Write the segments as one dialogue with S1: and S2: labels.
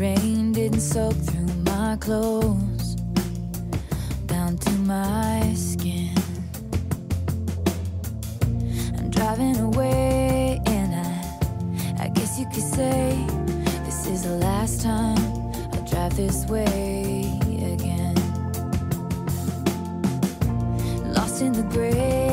S1: rain didn't soak through my clothes down to my skin. I'm driving away, and I, I guess you could say this is the last time I'll drive this way again. Lost in the gray,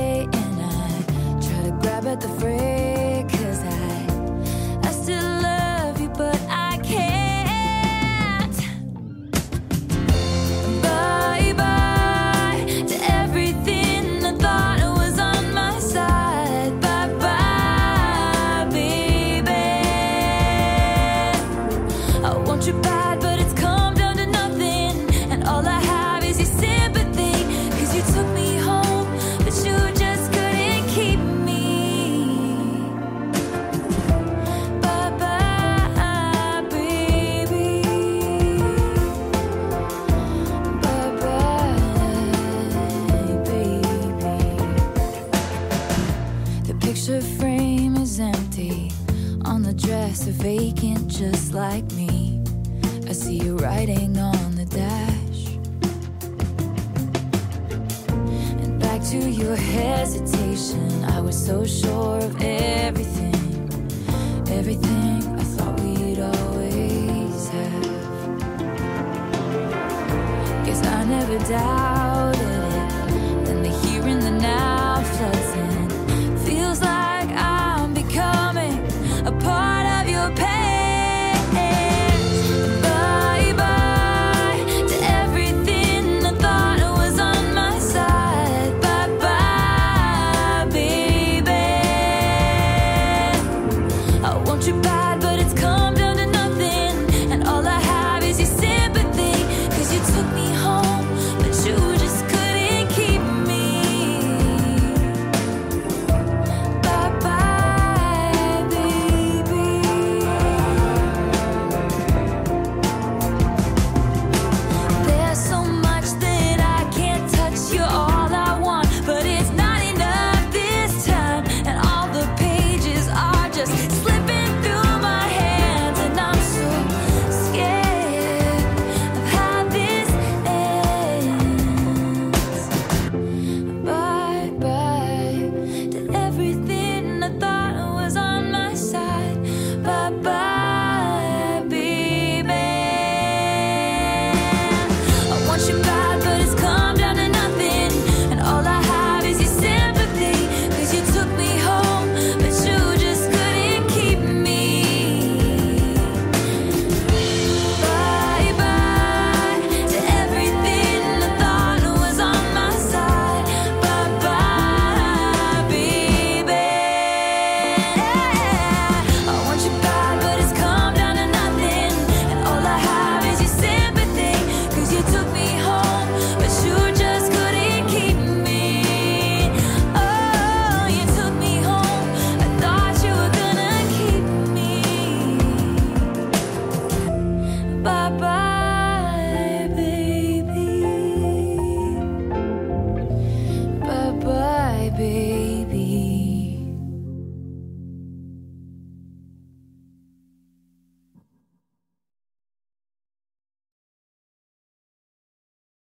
S1: picture frame is empty. On the dress, vacant, just like me. I see you writing on the dash. And back to your hesitation. I was so sure of everything, everything I thought we'd always have. Guess I never doubt.